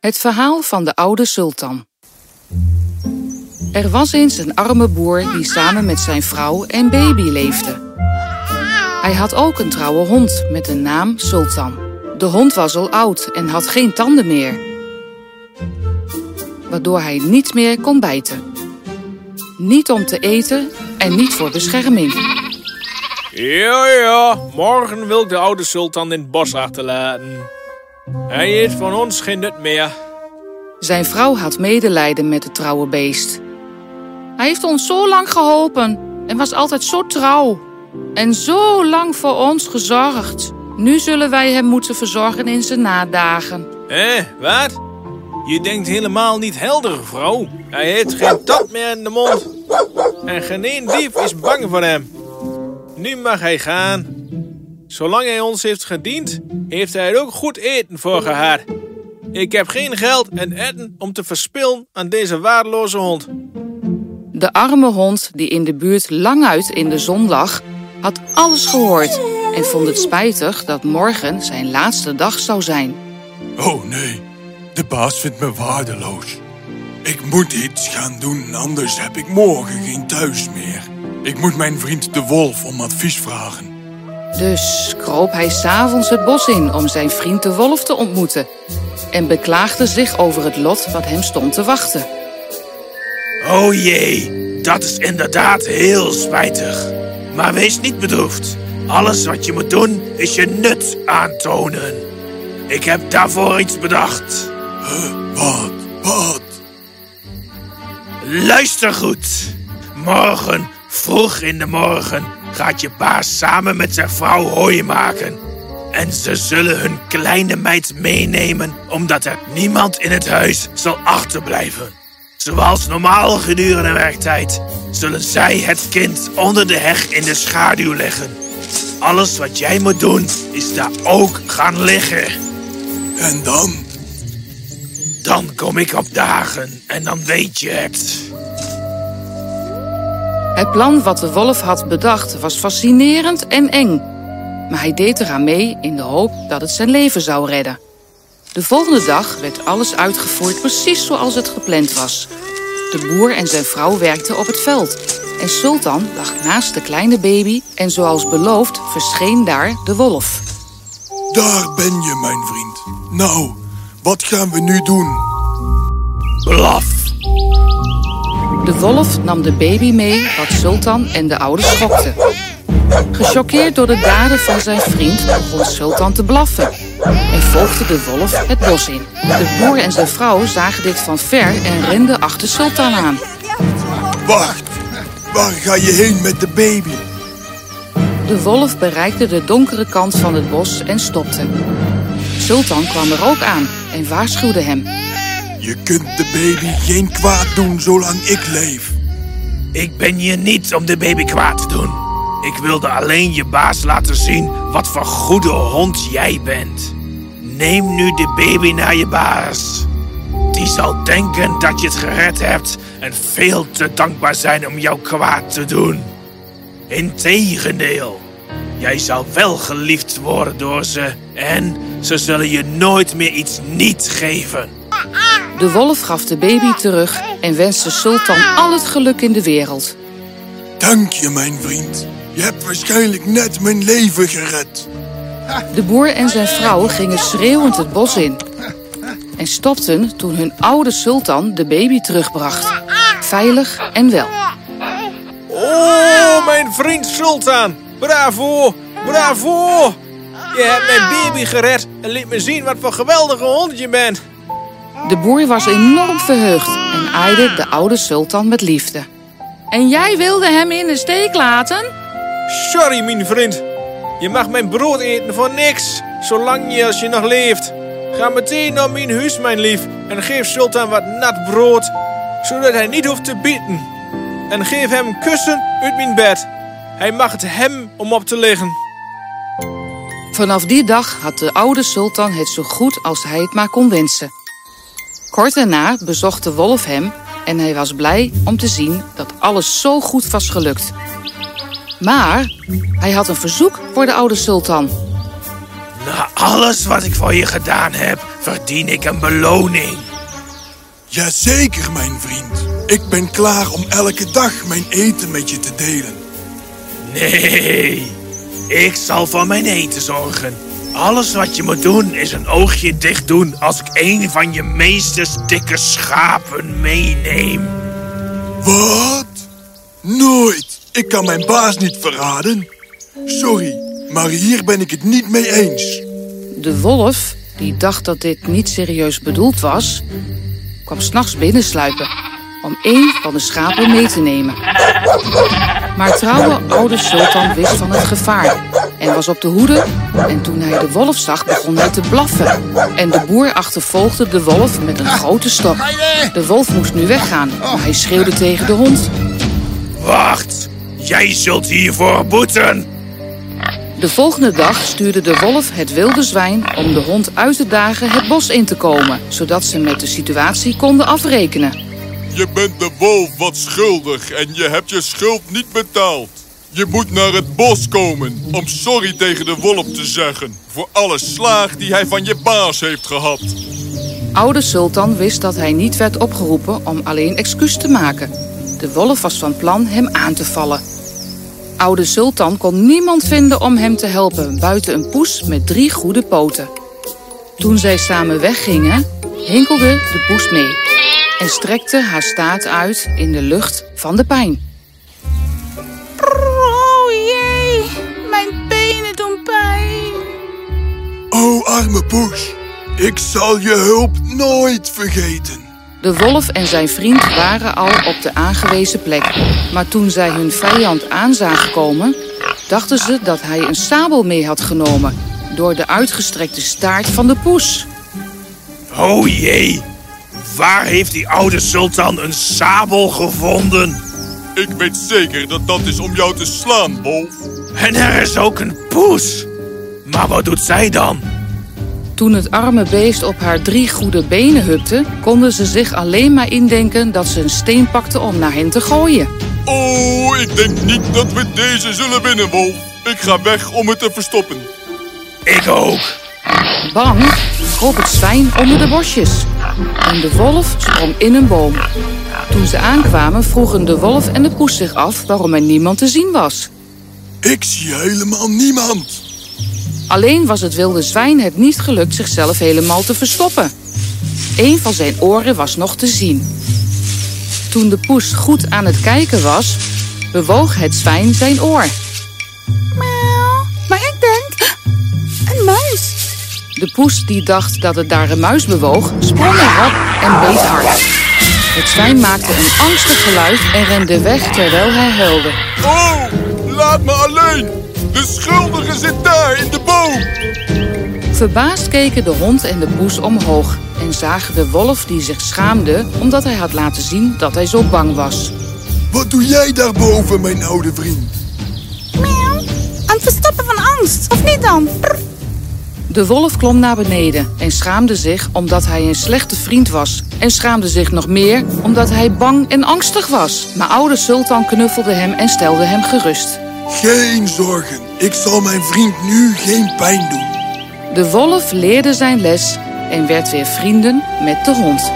Het verhaal van de oude sultan. Er was eens een arme boer die samen met zijn vrouw en baby leefde. Hij had ook een trouwe hond met de naam Sultan. De hond was al oud en had geen tanden meer, waardoor hij niet meer kon bijten. Niet om te eten en niet voor bescherming. Ja, ja, morgen wil ik de oude sultan in het bos achterlaten. Hij heeft van ons geen nut meer. Zijn vrouw had medelijden met het trouwe beest. Hij heeft ons zo lang geholpen en was altijd zo trouw. En zo lang voor ons gezorgd. Nu zullen wij hem moeten verzorgen in zijn nadagen. Hé, wat? Je denkt helemaal niet helder, vrouw. Hij heeft geen tand meer in de mond. En geen één dief is bang voor hem. Nu mag hij gaan. Zolang hij ons heeft gediend, heeft hij er ook goed eten voor gehad. Ik heb geen geld en eten om te verspillen aan deze waardeloze hond. De arme hond, die in de buurt languit in de zon lag, had alles gehoord en vond het spijtig dat morgen zijn laatste dag zou zijn. Oh nee, de baas vindt me waardeloos. Ik moet iets gaan doen, anders heb ik morgen geen thuis meer. Ik moet mijn vriend de wolf om advies vragen. Dus kroop hij s'avonds het bos in om zijn vriend de wolf te ontmoeten en beklaagde zich over het lot wat hem stond te wachten. Oh jee, dat is inderdaad heel spijtig. Maar wees niet bedroefd. Alles wat je moet doen is je nut aantonen. Ik heb daarvoor iets bedacht. Wat? Wat? Luister goed. Morgen, vroeg in de morgen, gaat je baas samen met zijn vrouw hooi maken. En ze zullen hun kleine meid meenemen, omdat er niemand in het huis zal achterblijven. Zoals normaal gedurende werktijd zullen zij het kind onder de heg in de schaduw leggen. Alles wat jij moet doen is daar ook gaan liggen. En dan? Dan kom ik op dagen en dan weet je het. Het plan wat de wolf had bedacht was fascinerend en eng. Maar hij deed eraan mee in de hoop dat het zijn leven zou redden. De volgende dag werd alles uitgevoerd precies zoals het gepland was. De boer en zijn vrouw werkten op het veld. En Sultan lag naast de kleine baby en zoals beloofd verscheen daar de wolf. Daar ben je, mijn vriend. Nou, wat gaan we nu doen? Blaf. De wolf nam de baby mee wat Sultan en de oude schokten. Gechoqueerd door de daden van zijn vriend begon Sultan te blaffen en volgde de wolf het bos in. De boer en zijn vrouw zagen dit van ver en renden achter Sultan aan. Wacht, waar ga je heen met de baby? De wolf bereikte de donkere kant van het bos en stopte. Sultan kwam er ook aan en waarschuwde hem. Je kunt de baby geen kwaad doen zolang ik leef. Ik ben hier niet om de baby kwaad te doen. Ik wilde alleen je baas laten zien wat voor goede hond jij bent. Neem nu de baby naar je baas. Die zal denken dat je het gered hebt en veel te dankbaar zijn om jou kwaad te doen. Integendeel, jij zal wel geliefd worden door ze en ze zullen je nooit meer iets niet geven. De wolf gaf de baby terug en wenste Sultan al het geluk in de wereld. Dank je, mijn vriend. Je hebt waarschijnlijk net mijn leven gered. De boer en zijn vrouw gingen schreeuwend het bos in. En stopten toen hun oude sultan de baby terugbracht. Veilig en wel. Oh, mijn vriend Sultan. Bravo, bravo. Je hebt mijn baby gered en liet me zien wat voor geweldige hond je bent. De boer was enorm verheugd en aaide de oude sultan met liefde. En jij wilde hem in de steek laten? Sorry, mijn vriend. Je mag mijn brood eten voor niks, zolang je als je nog leeft. Ga meteen naar mijn huis, mijn lief, en geef Sultan wat nat brood, zodat hij niet hoeft te bieten. En geef hem een kussen uit mijn bed. Hij mag het hem om op te liggen. Vanaf die dag had de oude sultan het zo goed als hij het maar kon wensen. Kort daarna bezocht de wolf hem en hij was blij om te zien dat alles zo goed was gelukt. Maar hij had een verzoek voor de oude sultan. Na alles wat ik voor je gedaan heb, verdien ik een beloning. Jazeker, mijn vriend. Ik ben klaar om elke dag mijn eten met je te delen. Nee, ik zal voor mijn eten zorgen. Alles wat je moet doen is een oogje dicht doen als ik een van je meesters dikke schapen meeneem. Wat? Nooit. Ik kan mijn baas niet verraden. Sorry, maar hier ben ik het niet mee eens. De wolf, die dacht dat dit niet serieus bedoeld was, kwam s'nachts binnensluipen om één van de schapen mee te nemen. Maar trouwe oude sultan wist van het gevaar en was op de hoede. En toen hij de wolf zag, begon hij te blaffen. En de boer achtervolgde de wolf met een grote stok. De wolf moest nu weggaan, maar hij schreeuwde tegen de hond. Wacht, jij zult hiervoor boeten. De volgende dag stuurde de wolf het wilde zwijn om de hond uit te dagen het bos in te komen, zodat ze met de situatie konden afrekenen. Je bent de wolf wat schuldig en je hebt je schuld niet betaald. Je moet naar het bos komen om sorry tegen de wolf te zeggen... voor alle slaag die hij van je baas heeft gehad. Oude sultan wist dat hij niet werd opgeroepen om alleen excuus te maken. De wolf was van plan hem aan te vallen. Oude sultan kon niemand vinden om hem te helpen... buiten een poes met drie goede poten. Toen zij samen weggingen, hinkelde de poes mee... en strekte haar staart uit in de lucht van de pijn. Arme poes, ik zal je hulp nooit vergeten. De wolf en zijn vriend waren al op de aangewezen plek. Maar toen zij hun vijand aan zagen komen, dachten ze dat hij een sabel mee had genomen door de uitgestrekte staart van de poes. Oh jee, waar heeft die oude sultan een sabel gevonden? Ik weet zeker dat dat is om jou te slaan, wolf. En er is ook een poes. Maar wat doet zij dan? Toen het arme beest op haar drie goede benen hupte, konden ze zich alleen maar indenken dat ze een steen pakte om naar hen te gooien. Oh, ik denk niet dat we deze zullen winnen, wolf. Ik ga weg om het te verstoppen. Ik ook. Bang kroop het zwijn onder de bosjes. En de wolf sprong in een boom. Toen ze aankwamen vroegen de wolf en de poes zich af waarom er niemand te zien was. Ik zie helemaal niemand. Alleen was het wilde zwijn het niet gelukt zichzelf helemaal te verstoppen. Een van zijn oren was nog te zien. Toen de poes goed aan het kijken was, bewoog het zwijn zijn oor. Miauw, maar ik denk een muis. De poes die dacht dat het daar een muis bewoog, sprong erop en beet hard. Het zwijn maakte een angstig geluid en rende weg terwijl hij huilde. Oh, laat me alleen. De schuldige zit daar in de boom. Verbaasd keken de hond en de poes omhoog en zagen de wolf die zich schaamde omdat hij had laten zien dat hij zo bang was. Wat doe jij daarboven, mijn oude vriend? Miauw, aan het verstoppen van angst. Of niet dan? De wolf klom naar beneden en schaamde zich omdat hij een slechte vriend was. En schaamde zich nog meer omdat hij bang en angstig was. Maar oude sultan knuffelde hem en stelde hem gerust. Geen zorgen. Ik zal mijn vriend nu geen pijn doen. De wolf leerde zijn les en werd weer vrienden met de hond.